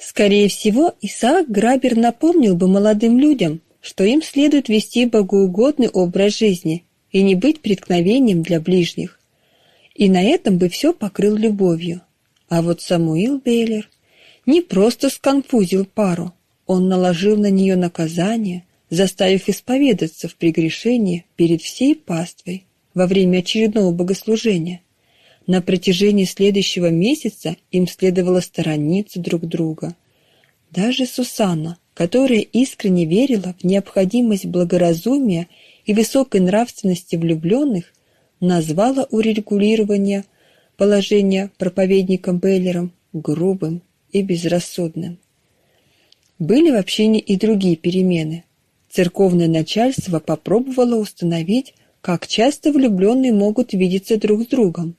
Скорее всего, Исаак Грабер напомнил бы молодым людям, что им следует вести богоугодный образ жизни и не быть преткновением для ближних. И на этом бы все покрыл любовью. А вот Самуил Бейлер не просто сконфузил пару, он наложил на нее наказание, заставив исповедаться в прегрешении перед всей паствой во время очередного богослужения. На протяжении следующего месяца им следовало сторониться друг друга. Даже Сусанна, которая искренне верила в необходимость благоразумия и высокой нравственности влюбленных, назвала урегулирование положения проповедником Бейлером грубым и безрассудным. Были в общине и другие перемены. Церковное начальство попробовало установить, как часто влюбленные могут видеться друг с другом,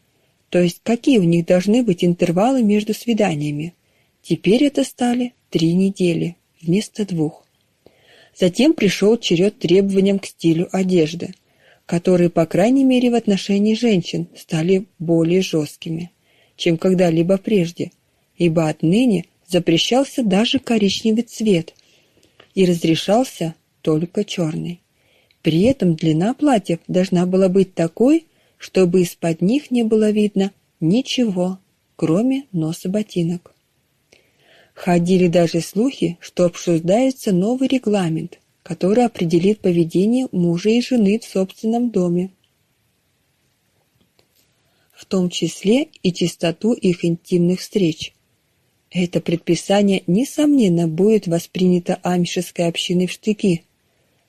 то есть какие у них должны быть интервалы между свиданиями. Теперь это стали три недели вместо двух. Затем пришел черед требованиям к стилю одежды, которые, по крайней мере, в отношении женщин стали более жесткими, чем когда-либо прежде, ибо отныне запрещался даже коричневый цвет и разрешался только черный. При этом длина платьев должна была быть такой, чтобы из-под них не было видно ничего, кроме носа ботинок. Ходили даже слухи, что обсуждается новый регламент, который определит поведение мужа и жены в собственном доме, в том числе и чистоту их интимных встреч. Это предписание, несомненно, будет воспринято амишеской общиной в штыки.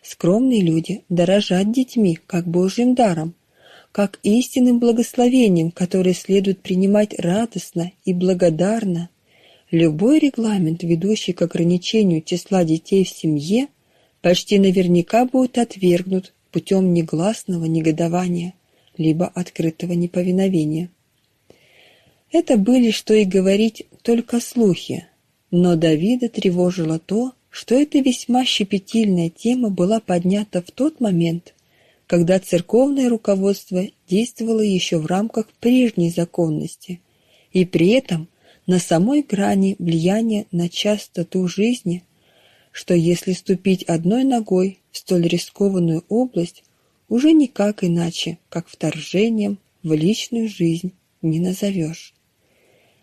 Скромные люди дорожат детьми, как Божьим даром, как истинным благословением, которое следует принимать радостно и благодарно. Любой регламент, ведущий к ограничению числа детей в семье, почти наверняка будет отвергнут путем негласного негодования либо открытого неповиновения. Это были, что и говорить, только слухи, но Давида тревожило то, что эта весьма щепетильная тема была поднята в тот момент, когда церковное руководство действовало еще в рамках прежней законности, и при этом на самой грани влияния на частоту жизни, что если ступить одной ногой в столь рискованную область, уже никак иначе, как вторжением в личную жизнь не назовешь.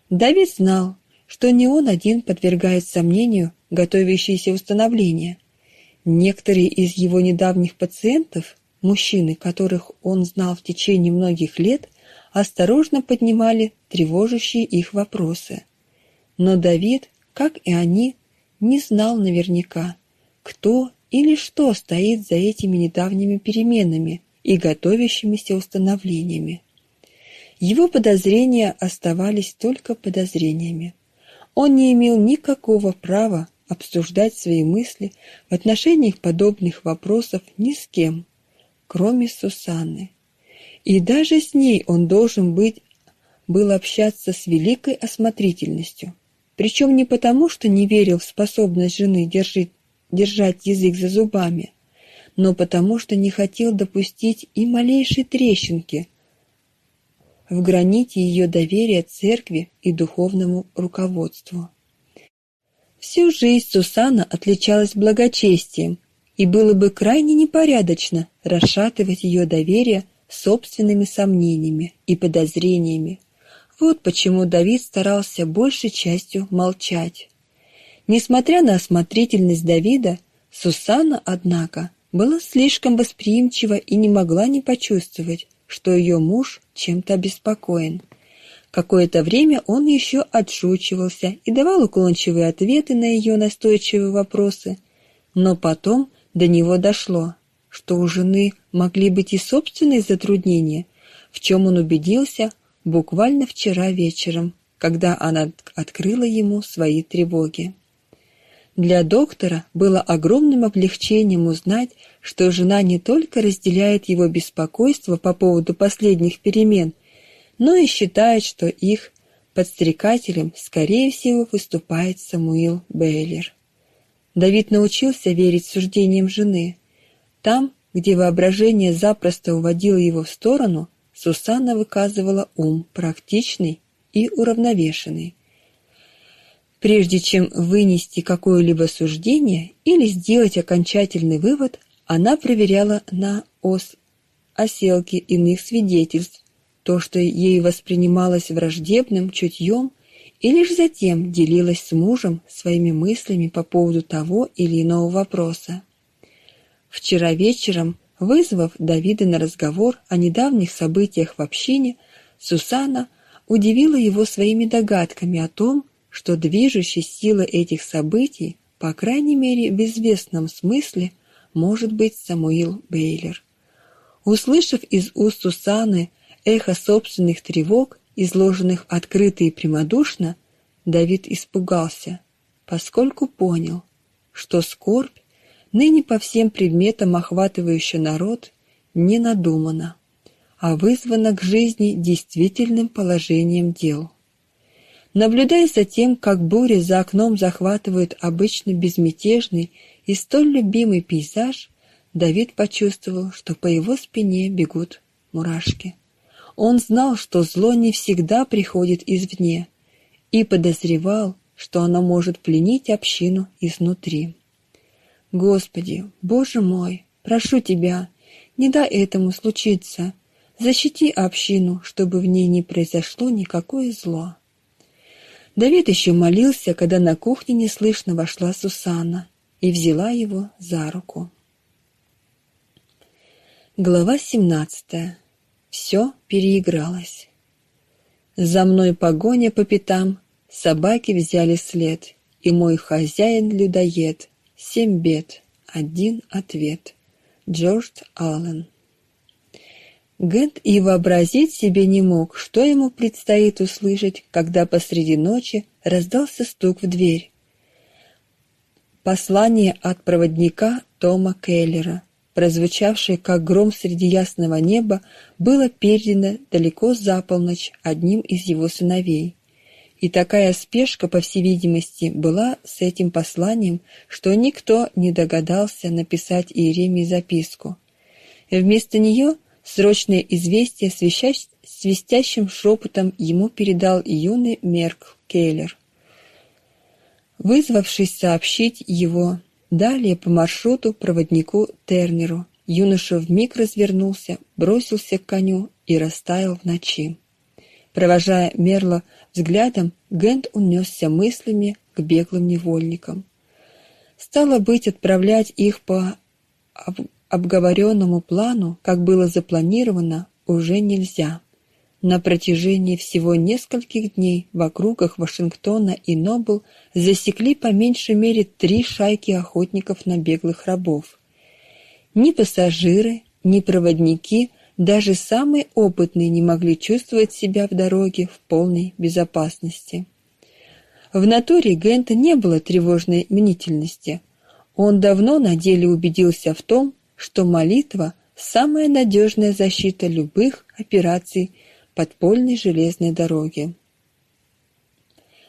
Давид знал, что не он один подвергает сомнению готовящееся установление. Некоторые из его недавних пациентов, мужчины, которых он знал в течение многих лет, осторожно поднимали тревожащие их вопросы. Но Давид, как и они, не знал наверняка, кто или что стоит за этими недавними переменами и готовящимися установлениями. Его подозрения оставались только подозрениями. Он не имел никакого права обсуждать свои мысли в отношении подобных вопросов ни с кем, кроме Сусанны. И даже с ней он должен быть был общаться с великой осмотрительностью. Причем не потому, что не верил в способность жены держать, держать язык за зубами, но потому, что не хотел допустить и малейшей трещинки – в граните ее доверия церкви и духовному руководству. Всю жизнь Сусана отличалась благочестием, и было бы крайне непорядочно расшатывать ее доверие собственными сомнениями и подозрениями. Вот почему Давид старался большей частью молчать. Несмотря на осмотрительность Давида, Сусана, однако, была слишком восприимчива и не могла не почувствовать, что ее муж чем-то обеспокоен. Какое-то время он еще отшучивался и давал уклончивые ответы на ее настойчивые вопросы, но потом до него дошло, что у жены могли быть и собственные затруднения, в чем он убедился буквально вчера вечером, когда она открыла ему свои тревоги. Для доктора было огромным облегчением узнать, что жена не только разделяет его беспокойство по поводу последних перемен, но и считает, что их подстрекателем, скорее всего, выступает Самуил Бейлер. Давид научился верить суждениям жены. Там, где воображение запросто уводило его в сторону, Сусанна выказывала ум практичный и уравновешенный. Прежде чем вынести какое-либо суждение или сделать окончательный вывод, она проверяла на ос оселки иных свидетельств, то, что ей воспринималось враждебным чутьем, и лишь затем делилась с мужем своими мыслями по поводу того или иного вопроса. Вчера вечером, вызвав Давида на разговор о недавних событиях в общине, Сусана удивила его своими догадками о том, что движущей силой этих событий, по крайней мере в известном смысле, может быть Самуил Бейлер. Услышав из уст Сусаны эхо собственных тревог, изложенных открыто и прямодушно, Давид испугался, поскольку понял, что скорбь, ныне по всем предметам охватывающая народ, не надумана, а вызвана к жизни действительным положением дел. Наблюдая за тем, как буря за окном захватывает обычно безмятежный и столь любимый пейзаж, Давид почувствовал, что по его спине бегут мурашки. Он знал, что зло не всегда приходит извне, и подозревал, что оно может пленить общину изнутри. Господи, Боже мой, прошу Тебя, не дай этому случиться. Защити общину, чтобы в ней не произошло никакое зло. Давид еще молился, когда на кухне неслышно вошла Сусанна и взяла его за руку. Глава 17. Все переигралось. За мной погоня по пятам, собаки взяли след, и мой хозяин-людоед. Семь бед, один ответ. Джордж Аллен Гент и вообразить себе не мог, что ему предстоит услышать, когда посреди ночи раздался стук в дверь. Послание от проводника Тома Келлера, прозвучавшее как гром среди ясного неба, было передано далеко за полночь одним из его сыновей. И такая спешка, по всей видимости, была с этим посланием, что никто не догадался написать Иеремии записку. Вместо нее – Срочное известие свистящим шепотом ему передал юный Мерк Кейлер, вызвавшись сообщить его далее по маршруту проводнику Тернеру. Юноша вмиг развернулся, бросился к коню и растаял в ночи. Провожая Мерла взглядом, Гент унесся мыслями к беглым невольникам. Стало быть, отправлять их по обговоренному плану, как было запланировано, уже нельзя. На протяжении всего нескольких дней в округах Вашингтона и Нобл засекли по меньшей мере три шайки охотников на беглых рабов. Ни пассажиры, ни проводники, даже самые опытные не могли чувствовать себя в дороге в полной безопасности. В натуре Гента не было тревожной мнительности. Он давно на деле убедился в том, что молитва – самая надежная защита любых операций подпольной железной дороги.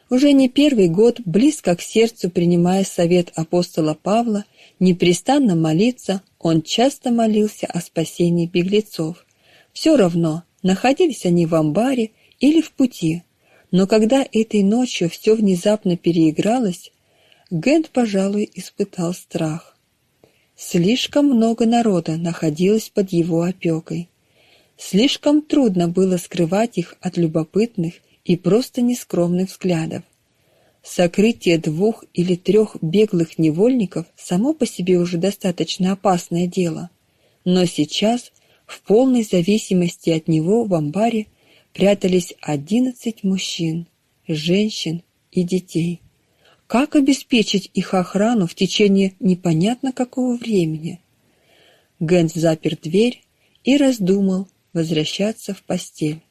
Уже не первый год, близко к сердцу принимая совет апостола Павла, непрестанно молиться, он часто молился о спасении беглецов. Все равно, находились они в амбаре или в пути, но когда этой ночью все внезапно переигралось, Гент, пожалуй, испытал страх. Слишком много народа находилось под его опекой. Слишком трудно было скрывать их от любопытных и просто нескромных взглядов. Сокрытие двух или трех беглых невольников само по себе уже достаточно опасное дело. Но сейчас, в полной зависимости от него в амбаре, прятались одиннадцать мужчин, женщин и детей. Как обеспечить их охрану в течение непонятно какого времени? Гэнс запер дверь и раздумал возвращаться в постель.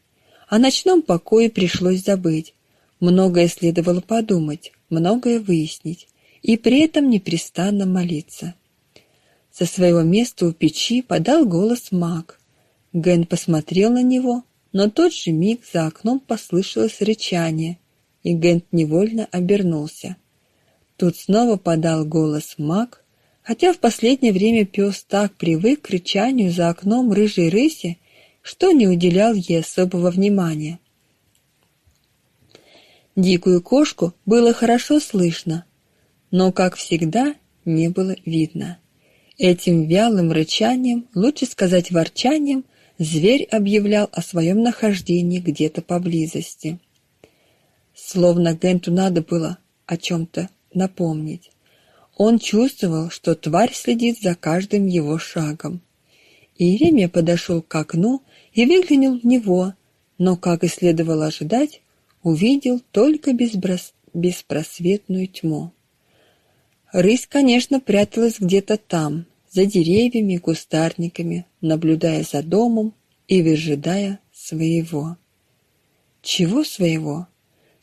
О ночном покое пришлось забыть. Многое следовало подумать, многое выяснить, и при этом непрестанно молиться. Со своего места у печи подал голос маг. Ген посмотрел на него, но тот же миг за окном послышалось рычание, и Гент невольно обернулся. Тут снова подал голос маг, хотя в последнее время пес так привык к рычанию за окном рыжей рыси, что не уделял ей особого внимания. Дикую кошку было хорошо слышно, но, как всегда, не было видно. Этим вялым рычанием, лучше сказать ворчанием, зверь объявлял о своем нахождении где-то поблизости. Словно Генту надо было о чем-то напомнить. Он чувствовал, что тварь следит за каждым его шагом. Иеремия подошел к окну и выглянул в него, но, как и следовало ожидать, увидел только безброс... беспросветную тьму. Рысь, конечно, пряталась где-то там, за деревьями и кустарниками, наблюдая за домом и выжидая своего. Чего своего?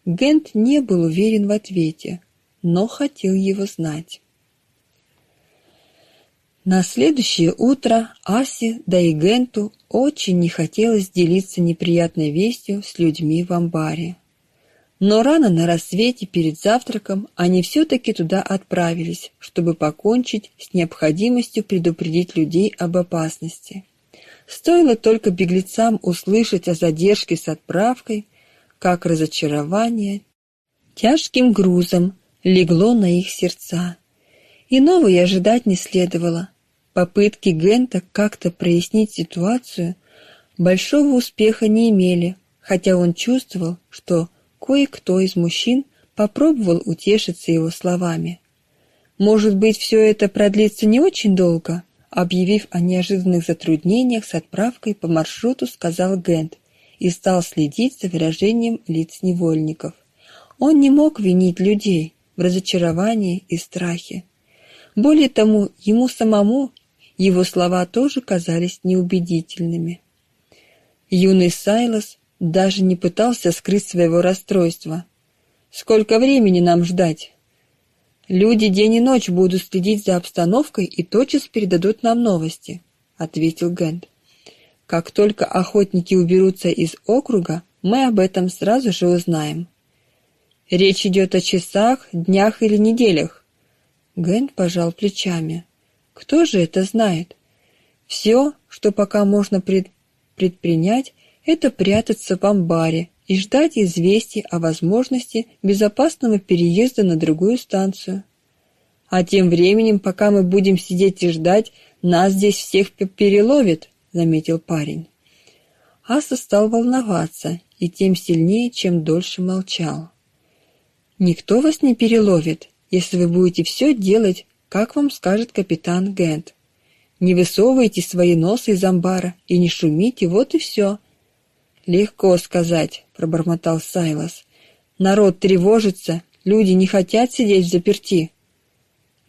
Гент не был уверен в ответе, но хотел его знать. На следующее утро Асе, да и Генту очень не хотелось делиться неприятной вестью с людьми в амбаре. Но рано на рассвете перед завтраком они все-таки туда отправились, чтобы покончить с необходимостью предупредить людей об опасности. Стоило только беглецам услышать о задержке с отправкой, как разочарование тяжким грузом легло на их сердца. Иного и ожидать не следовало. Попытки Гента как-то прояснить ситуацию большого успеха не имели, хотя он чувствовал, что Кое-кто из мужчин попробовал утешиться его словами. Может быть, все это продлится не очень долго, объявив о неожиданных затруднениях с отправкой по маршруту, сказал Гент и стал следить за выражением лиц невольников. Он не мог винить людей в разочаровании и страхе. Более тому, ему самому его слова тоже казались неубедительными. Юный Сайлос даже не пытался скрыть своего расстройства. Сколько времени нам ждать? Люди день и ночь будут следить за обстановкой и тотчас передадут нам новости, ответил Гент. Как только охотники уберутся из округа, мы об этом сразу же узнаем. Речь идет о часах, днях или неделях. Гент пожал плечами. Кто же это знает? Все, что пока можно пред... предпринять, это прятаться в амбаре и ждать известий о возможности безопасного переезда на другую станцию. А тем временем, пока мы будем сидеть и ждать, нас здесь всех переловят, заметил парень. Аса стал волноваться и тем сильнее, чем дольше молчал. Никто вас не переловит, если вы будете все делать, как вам скажет капитан Гент. Не высовывайте свои носы из амбара и не шумите, вот и все. Легко сказать, пробормотал Сайлас. Народ тревожится, люди не хотят сидеть в заперти.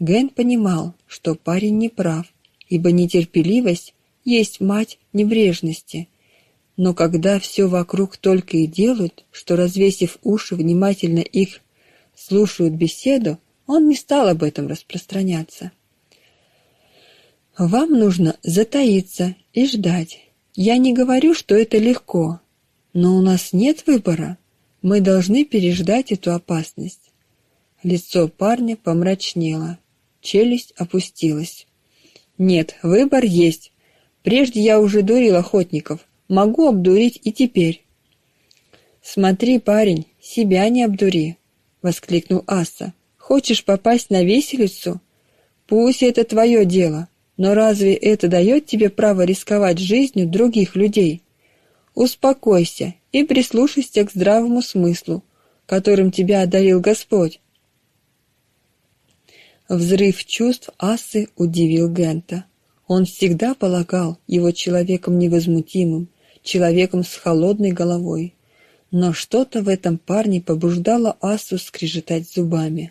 Ген понимал, что парень не прав, ибо нетерпеливость есть мать небрежности. Но когда все вокруг только и делают, что развесив уши внимательно их слушают беседу, он не стал об этом распространяться. Вам нужно затаиться и ждать. Я не говорю, что это легко, но у нас нет выбора. Мы должны переждать эту опасность. Лицо парня помрачнело, челюсть опустилась. Нет, выбор есть. Прежде я уже дурил охотников, могу обдурить и теперь. Смотри, парень, себя не обдури, воскликнул Аса. Хочешь попасть на виселицу? Пусть это твое дело, но разве это дает тебе право рисковать жизнью других людей? Успокойся и прислушайся к здравому смыслу, которым тебя одарил Господь. Взрыв чувств Асы удивил Гента. Он всегда полагал его человеком невозмутимым, человеком с холодной головой. Но что-то в этом парне побуждало Асу скрежетать зубами.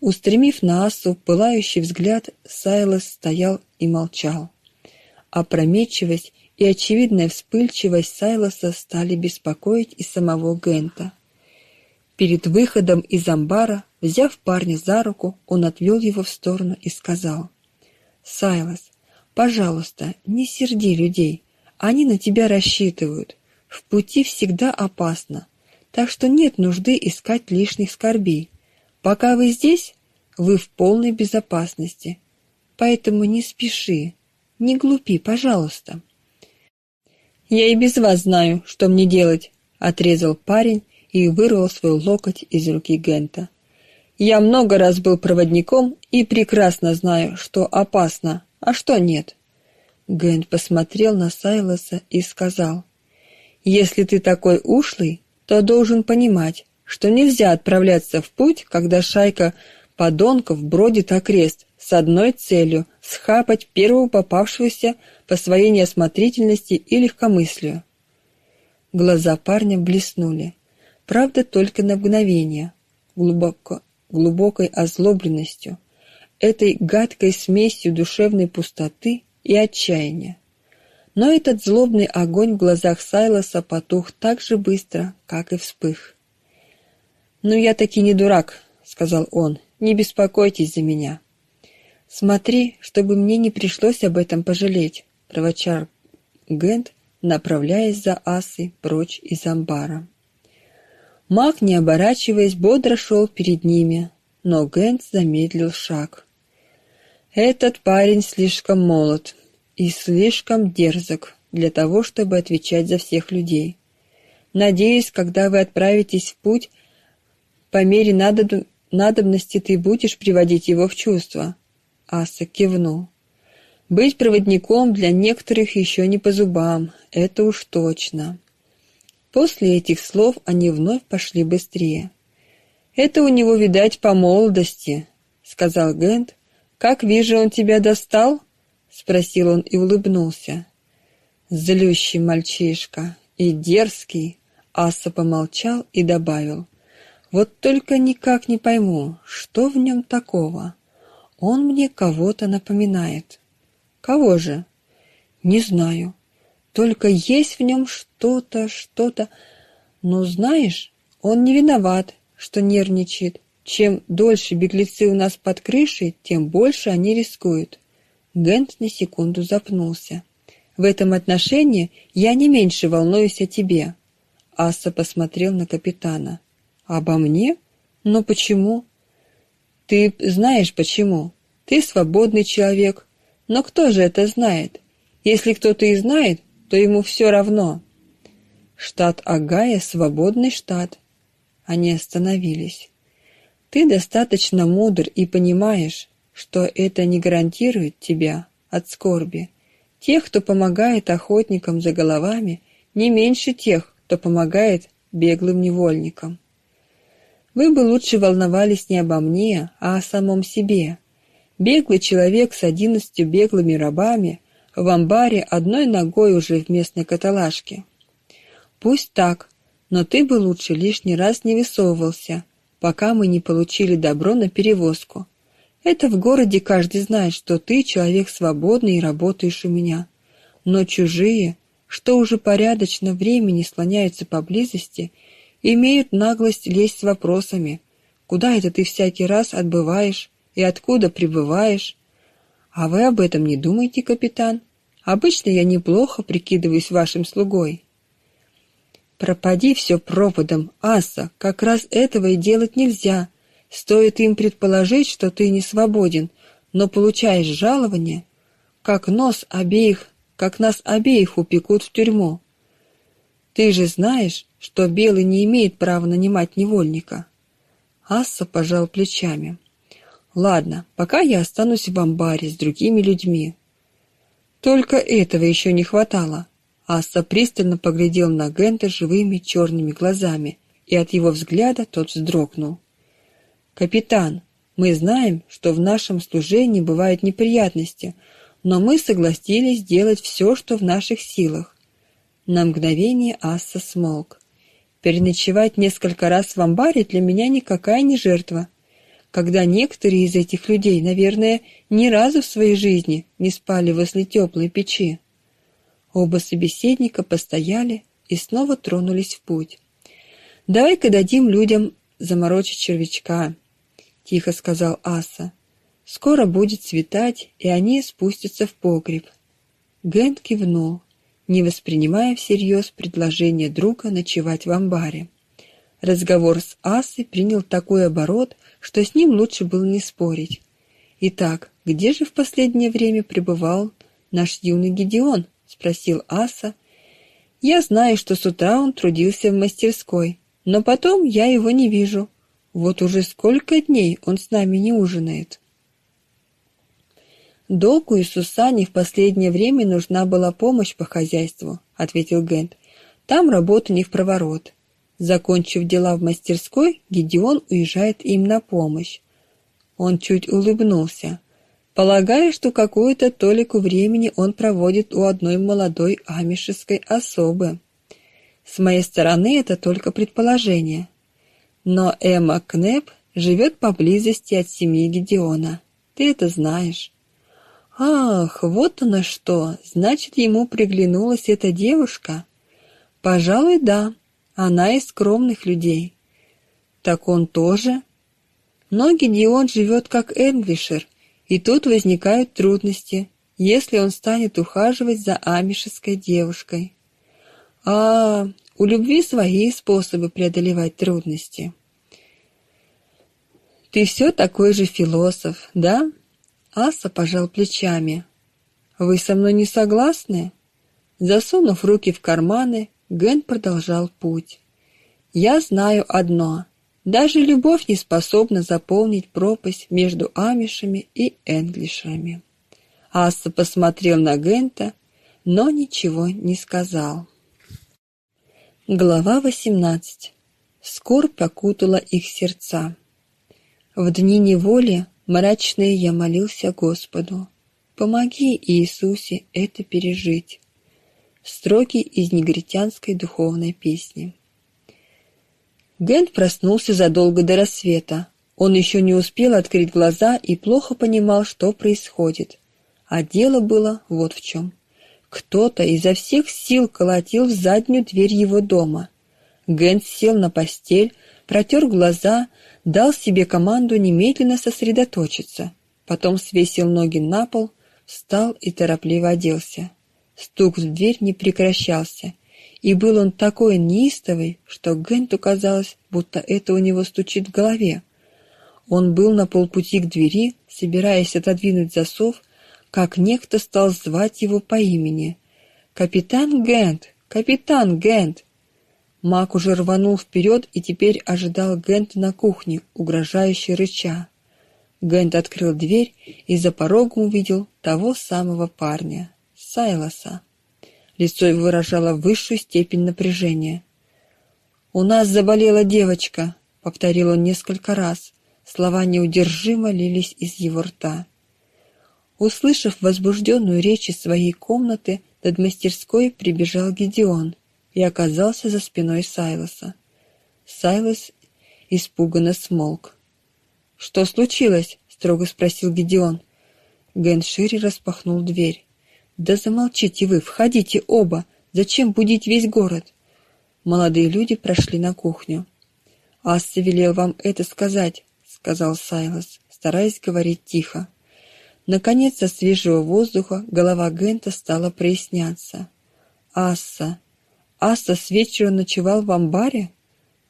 Устремив на Асу пылающий взгляд, Сайлос стоял и молчал. Опрометчивость и очевидная вспыльчивость Сайлоса стали беспокоить и самого Гента. Перед выходом из амбара, взяв парня за руку, он отвел его в сторону и сказал, «Сайлос, пожалуйста, не серди людей, они на тебя рассчитывают. В пути всегда опасно, так что нет нужды искать лишних скорбей. Пока вы здесь, вы в полной безопасности, поэтому не спеши, не глупи, пожалуйста». «Я и без вас знаю, что мне делать», — отрезал парень и вырвал свой локоть из руки Гента. «Я много раз был проводником и прекрасно знаю, что опасно, а что нет». Гент посмотрел на Сайлоса и сказал, «Если ты такой ушлый, то должен понимать, что нельзя отправляться в путь, когда шайка подонков бродит окрест с одной целью — схапать первого попавшегося по своей неосмотрительности и легкомыслию. Глаза парня блеснули. Правда, только на мгновение, глубоко, глубокой озлобленностью, этой гадкой смесью душевной пустоты и отчаяния. Но этот злобный огонь в глазах Сайлоса потух так же быстро, как и вспых. «Ну, я таки не дурак», — сказал он, — «не беспокойтесь за меня». «Смотри, чтобы мне не пришлось об этом пожалеть», — проворчал Гент, направляясь за Асой прочь из амбара. Маг, не оборачиваясь, бодро шел перед ними, но Гент замедлил шаг. «Этот парень слишком молод и слишком дерзок для того, чтобы отвечать за всех людей. Надеюсь, когда вы отправитесь в путь, по мере надобности ты будешь приводить его в чувство, Аса кивнул. Быть проводником для некоторых еще не по зубам, это уж точно. После этих слов они вновь пошли быстрее. «Это у него, видать, по молодости», — сказал Гент. «Как вижу, он тебя достал?» — спросил он и улыбнулся. Злющий мальчишка и дерзкий, Аса помолчал и добавил. «Вот только никак не пойму, что в нем такого?» Он мне кого-то напоминает. Кого же? Не знаю. Только есть в нем что-то, что-то. Но знаешь, он не виноват, что нервничает. Чем дольше беглецы у нас под крышей, тем больше они рискуют. Гент на секунду запнулся. В этом отношении я не меньше волнуюсь о тебе. Аса посмотрел на капитана. Обо мне? Но почему? Ты знаешь почему? Ты свободный человек. Но кто же это знает? Если кто-то и знает, то ему все равно. Штат Агая — свободный штат. Они остановились. Ты достаточно мудр и понимаешь, что это не гарантирует тебя от скорби. Тех, кто помогает охотникам за головами, не меньше тех, кто помогает беглым невольникам. Вы бы лучше волновались не обо мне, а о самом себе. Беглый человек с одиннадцатью беглыми рабами в амбаре одной ногой уже в местной каталажке. Пусть так, но ты бы лучше лишний раз не высовывался, пока мы не получили добро на перевозку. Это в городе каждый знает, что ты человек свободный и работаешь у меня. Но чужие, что уже порядочно времени слоняются поблизости, имеют наглость лезть с вопросами. Куда это ты всякий раз отбываешь? и откуда прибываешь. А вы об этом не думайте, капитан. Обычно я неплохо прикидываюсь вашим слугой. Пропади все пропадом, Аса, как раз этого и делать нельзя. Стоит им предположить, что ты не свободен, но получаешь жалование, как нос обеих, как нас обеих упекут в тюрьму. Ты же знаешь, что белый не имеет права нанимать невольника. Асса пожал плечами. Ладно, пока я останусь в амбаре с другими людьми. Только этого еще не хватало. Асса пристально поглядел на Гента живыми черными глазами, и от его взгляда тот вздрогнул. «Капитан, мы знаем, что в нашем служении бывают неприятности, но мы согласились сделать все, что в наших силах». На мгновение Асса смолк. «Переночевать несколько раз в амбаре для меня никакая не жертва когда некоторые из этих людей, наверное, ни разу в своей жизни не спали возле теплой печи. Оба собеседника постояли и снова тронулись в путь. «Давай-ка дадим людям заморочить червячка», — тихо сказал Аса. «Скоро будет светать, и они спустятся в погреб». Гент кивнул, не воспринимая всерьез предложение друга ночевать в амбаре. Разговор с Асой принял такой оборот, что с ним лучше было не спорить. «Итак, где же в последнее время пребывал наш юный Гедеон?» — спросил Аса. «Я знаю, что с утра он трудился в мастерской, Но потом я его не вижу. Вот уже сколько дней он с нами не ужинает. Доку и Сусане в последнее время нужна была помощь по хозяйству, ответил Гент. Там работа не в проворот. Закончив дела в мастерской, Гедеон уезжает им на помощь. Он чуть улыбнулся. Полагаю, что какую-то толику времени он проводит у одной молодой амишеской особы. С моей стороны это только предположение. Но Эмма Кнеп живет поблизости от семьи Гедеона. Ты это знаешь. Ах, вот она что. Значит, ему приглянулась эта девушка. Пожалуй, да. Она из скромных людей. Так он тоже? Но Гедеон живет как Энглишер, и тут возникают трудности, если он станет ухаживать за амишеской девушкой. А у любви свои способы преодолевать трудности. Ты все такой же философ, да? Аса пожал плечами. Вы со мной не согласны? Засунув руки в карманы, Ген продолжал путь. Я знаю одно: даже любовь не способна заполнить пропасть между амишами и энглишами. Аса посмотрел на Гента, но ничего не сказал. Глава 18. Скорбь окутала их сердца. В дни неволи мрачные я молился Господу: "Помоги, Иисусе, это пережить". Строки из негритянской духовной песни. Гент проснулся задолго до рассвета. Он еще не успел открыть глаза и плохо понимал, что происходит. А дело было вот в чем. Кто-то изо всех сил колотил в заднюю дверь его дома. Гент сел на постель, протер глаза, дал себе команду немедленно сосредоточиться. Потом свесил ноги на пол, встал и торопливо оделся. Стук в дверь не прекращался — и был он такой неистовый, что Генту казалось, будто это у него стучит в голове. Он был на полпути к двери, собираясь отодвинуть засов, как некто стал звать его по имени. «Капитан Гент! Капитан Гент!» Мак уже рванул вперед и теперь ожидал Гента на кухне, угрожающе рыча. Гент открыл дверь и за порогом увидел того самого парня, Сайлоса. Лицо его выражало высшую степень напряжения. «У нас заболела девочка», — повторил он несколько раз. Слова неудержимо лились из его рта. Услышав возбужденную речь из своей комнаты, над мастерской прибежал Гедеон и оказался за спиной Сайлоса. Сайлос испуганно смолк. «Что случилось?» — строго спросил Гедеон. Ген шире распахнул дверь. Да замолчите вы, входите оба. Зачем будить весь город? Молодые люди прошли на кухню. Асса велел вам это сказать, сказал Сайлос, стараясь говорить тихо. Наконец, со свежего воздуха голова Гента стала проясняться. Асса, Асса с вечера ночевал в амбаре?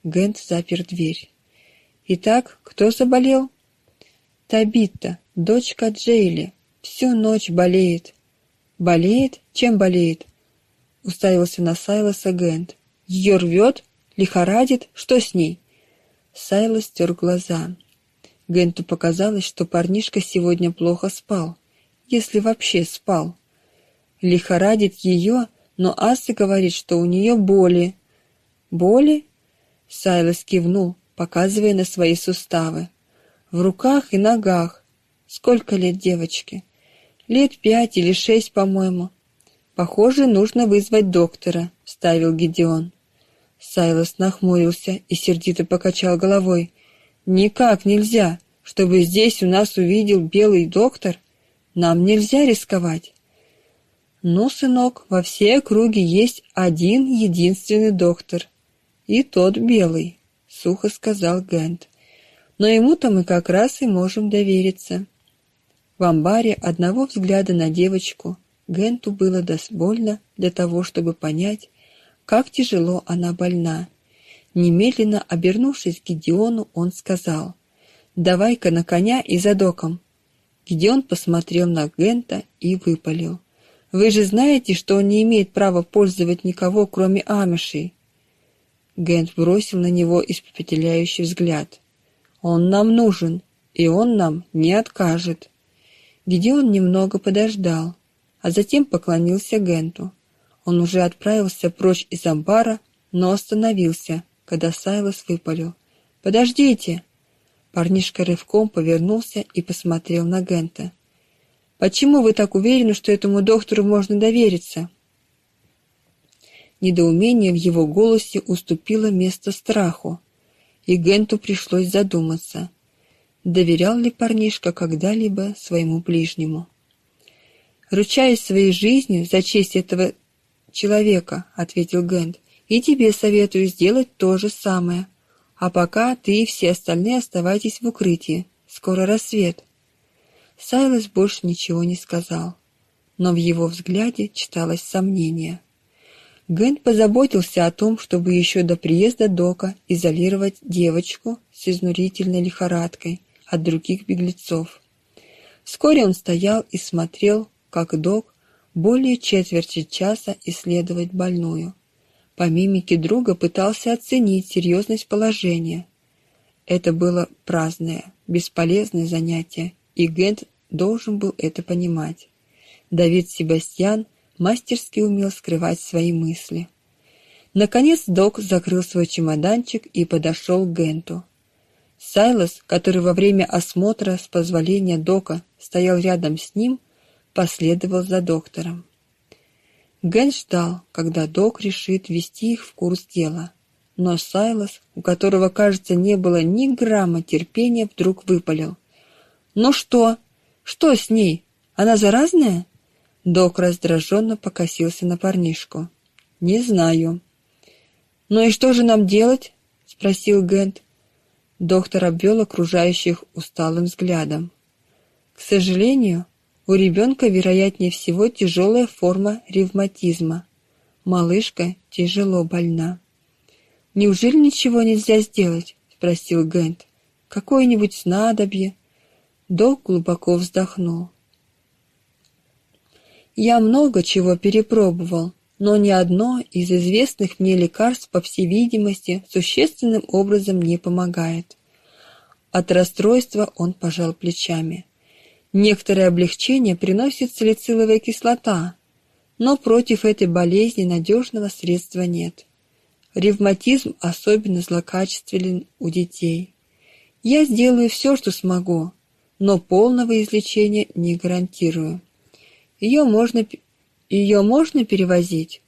Гент запер дверь. Итак, кто заболел? Табита, дочка Джейли, всю ночь болеет. «Болеет? Чем болеет?» Уставился на Сайлоса Гент. «Ее рвет? Лихорадит? Что с ней?» Сайлос стер глаза. Генту показалось, что парнишка сегодня плохо спал, если вообще спал. Лихорадит ее, но Аса говорит, что у нее боли. «Боли?» Сайлос кивнул, показывая на свои суставы. «В руках и ногах. Сколько лет девочке?» Лет пять или шесть, по-моему. Похоже, нужно вызвать доктора, ставил Гедеон. Сайлос нахмурился и сердито покачал головой. Никак нельзя, чтобы здесь у нас увидел белый доктор. Нам нельзя рисковать. Ну, сынок, во все округе есть один единственный доктор, и тот белый, сухо сказал Гент. Но ему-то мы как раз и можем довериться. В амбаре одного взгляда на девочку Генту было больно для того, чтобы понять, как тяжело она больна. Немедленно обернувшись к Гедеону, он сказал, «Давай-ка на коня и за доком». Гедеон посмотрел на Гента и выпалил. «Вы же знаете, что он не имеет права пользовать никого, кроме амишей». Гент бросил на него испепеляющий взгляд. «Он нам нужен, и он нам не откажет». Гедеон немного подождал, а затем поклонился Генту. Он уже отправился прочь из амбара, но остановился, когда Сайлос выпалил. «Подождите!» Парнишка рывком повернулся и посмотрел на Гента. «Почему вы так уверены, что этому доктору можно довериться?» Недоумение в его голосе уступило место страху, и Генту пришлось задуматься, доверял ли парнишка когда-либо своему ближнему. «Ручаясь своей жизнью за честь этого человека», — ответил Гент, — «и тебе советую сделать то же самое». А пока ты и все остальные оставайтесь в укрытии. Скоро рассвет. Сайлос больше ничего не сказал, но в его взгляде читалось сомнение. Гент позаботился о том, чтобы еще до приезда Дока изолировать девочку с изнурительной лихорадкой от других беглецов. Вскоре он стоял и смотрел, как Док более четверти часа исследовать больную. По мимике друга пытался оценить серьезность положения. Это было праздное, бесполезное занятие, и Гент должен был это понимать. Давид Себастьян мастерски умел скрывать свои мысли. Наконец Док закрыл свой чемоданчик и подошел к Генту. Сайлос, который во время осмотра с позволения Дока стоял рядом с ним, последовал за доктором. Ген ждал, когда док решит ввести их в курс дела. Но Сайлос, у которого, кажется, не было ни грамма терпения, вдруг выпалил. «Ну что? Что с ней? Она заразная?» Док раздраженно покосился на парнишку. «Не знаю». «Ну и что же нам делать?» — спросил Гент. Доктор обвел окружающих усталым взглядом. «К сожалению, у ребенка, вероятнее всего, тяжелая форма ревматизма. Малышка тяжело больна. «Неужели ничего нельзя сделать?» — спросил Гент. «Какое-нибудь снадобье?» Док глубоко вздохнул. «Я много чего перепробовал, но ни одно из известных мне лекарств, по всей видимости, существенным образом не помогает». От расстройства он пожал плечами. Некоторое облегчение приносит салициловая кислота, но против этой болезни надежного средства нет. Ревматизм особенно злокачественен у детей. Я сделаю все, что смогу, но полного излечения не гарантирую. Ее можно, ее можно перевозить?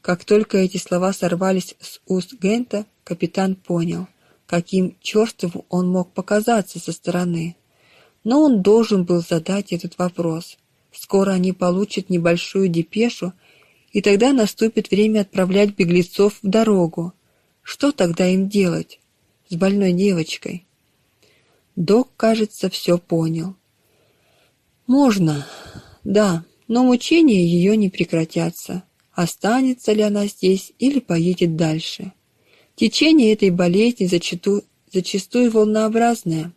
Как только эти слова сорвались с уст Гента, капитан понял, каким черством он мог показаться со стороны. Но он должен был задать этот вопрос. Скоро они получат небольшую депешу, и тогда наступит время отправлять беглецов в дорогу. Что тогда им делать с больной девочкой? Док, кажется, все понял. Можно, да, но мучения ее не прекратятся. Останется ли она здесь или поедет дальше? Течение этой болезни зачастую, зачастую волнообразное.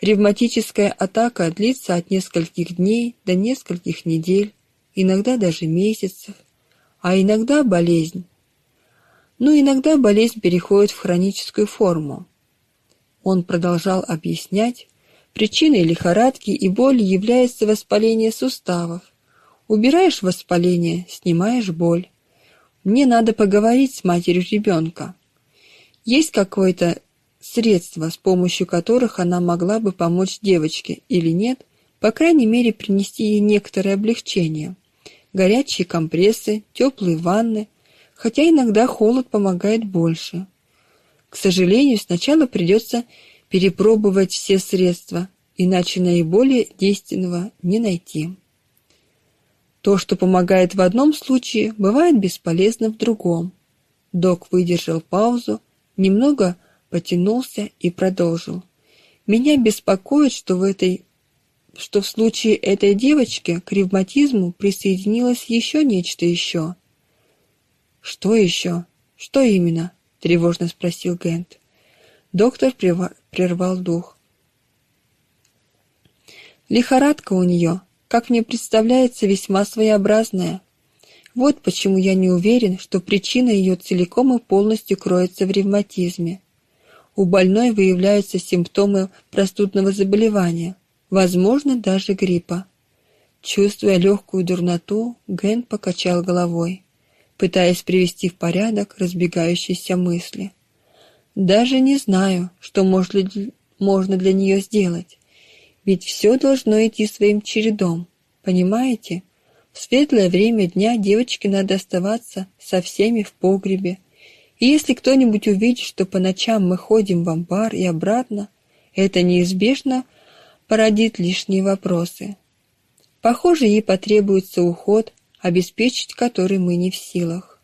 Ревматическая атака длится от нескольких дней до нескольких недель, иногда даже месяцев, а иногда болезнь. Но иногда болезнь переходит в хроническую форму. Он продолжал объяснять, причиной лихорадки и боли является воспаление суставов. Убираешь воспаление, снимаешь боль. Мне надо поговорить с матерью ребенка. Есть какой-то средства, с помощью которых она могла бы помочь девочке или нет, по крайней мере принести ей некоторое облегчение. Горячие компрессы, теплые ванны, хотя иногда холод помогает больше. К сожалению, сначала придется перепробовать все средства, иначе наиболее действенного не найти. То, что помогает в одном случае, бывает бесполезно в другом. Док выдержал паузу, немного потянулся и продолжил. Меня беспокоит, что в этой что в случае этой девочки к ревматизму присоединилось еще нечто еще. Что еще? Что именно? Тревожно спросил Гент. Доктор прервал дух. Лихорадка у нее, как мне представляется, весьма своеобразная. Вот почему я не уверен, что причина ее целиком и полностью кроется в ревматизме. У больной выявляются симптомы простудного заболевания, возможно, даже гриппа. Чувствуя легкую дурноту, Ген покачал головой, пытаясь привести в порядок разбегающиеся мысли. Даже не знаю, что можно для нее сделать. Ведь все должно идти своим чередом, понимаете? В светлое время дня девочке надо оставаться со всеми в погребе. И если кто-нибудь увидит, что по ночам мы ходим в амбар и обратно, это неизбежно породит лишние вопросы. Похоже, ей потребуется уход, обеспечить который мы не в силах.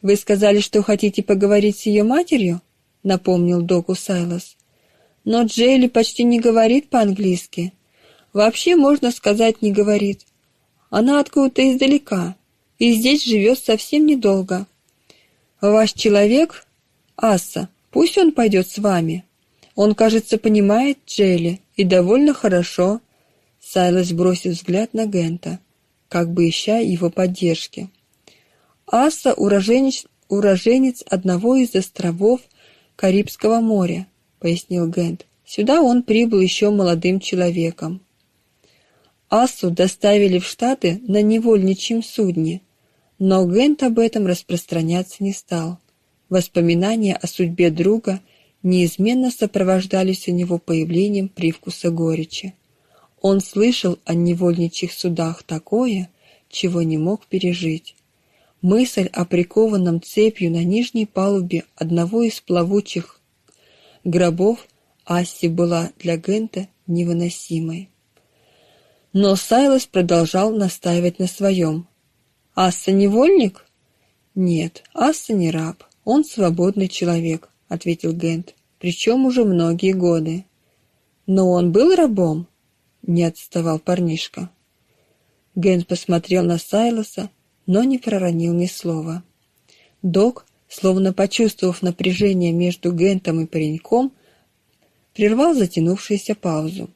«Вы сказали, что хотите поговорить с ее матерью?» — напомнил Доку Сайлос. «Но Джейли почти не говорит по-английски. Вообще, можно сказать, не говорит. Она откуда-то издалека, и здесь живет совсем недолго. Ваш человек, Аса, пусть он пойдет с вами. Он, кажется, понимает Джейли, и довольно хорошо». Сайлос бросил взгляд на Гента, как бы ища его поддержки. Аса уроженец, уроженец одного из островов Карибского моря, пояснил Гент. Сюда он прибыл еще молодым человеком. Асу доставили в Штаты на невольничьем судне, но Гент об этом распространяться не стал. Воспоминания о судьбе друга неизменно сопровождались у него появлением привкуса горечи. Он слышал о невольничьих судах такое, чего не мог пережить. Мысль о прикованном цепью на нижней палубе одного из плавучих гробов Асси была для Гента невыносимой. Но Сайлос продолжал настаивать на своем. «Асса невольник?» «Нет, Асса не раб, он свободный человек», — ответил Гент, «причем уже многие годы». «Но он был рабом?» — не отставал парнишка. Гент посмотрел на Сайлоса, но не проронил ни слова. Док, словно почувствовав напряжение между Гентом и пареньком, прервал затянувшуюся паузу.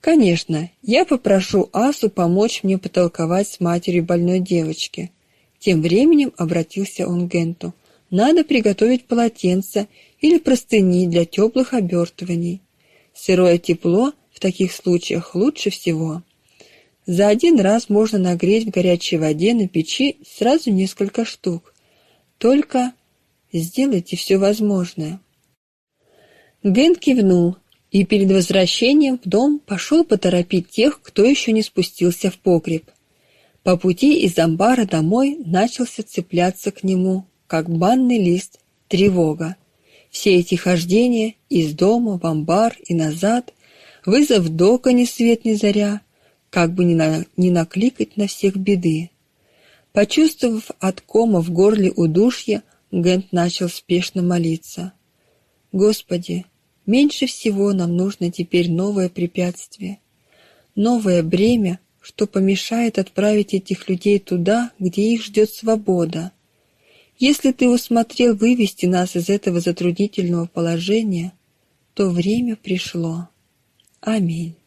«Конечно, я попрошу Асу помочь мне потолковать с матерью больной девочки». Тем временем обратился он к Генту. «Надо приготовить полотенце или простыни для теплых обертываний. Сырое тепло таких случаях лучше всего». За один раз можно нагреть в горячей воде на печи сразу несколько штук. Только сделайте все возможное. Ген кивнул и перед возвращением в дом пошел поторопить тех, кто еще не спустился в погреб. По пути из амбара домой начался цепляться к нему, как банный лист, тревога. Все эти хождения из дома в амбар и назад, вызов дока ни свет ни заря — как бы не, на, не накликать на всех беды. Почувствовав от кома в горле удушье, Гент начал спешно молиться. «Господи, меньше всего нам нужно теперь новое препятствие, новое бремя, что помешает отправить этих людей туда, где их ждет свобода. Если Ты усмотрел вывести нас из этого затруднительного положения, то время пришло. Аминь.